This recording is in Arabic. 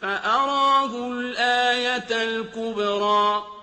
فَأَرَاهُ الْآيَةَ الْكُبْرَىٰ.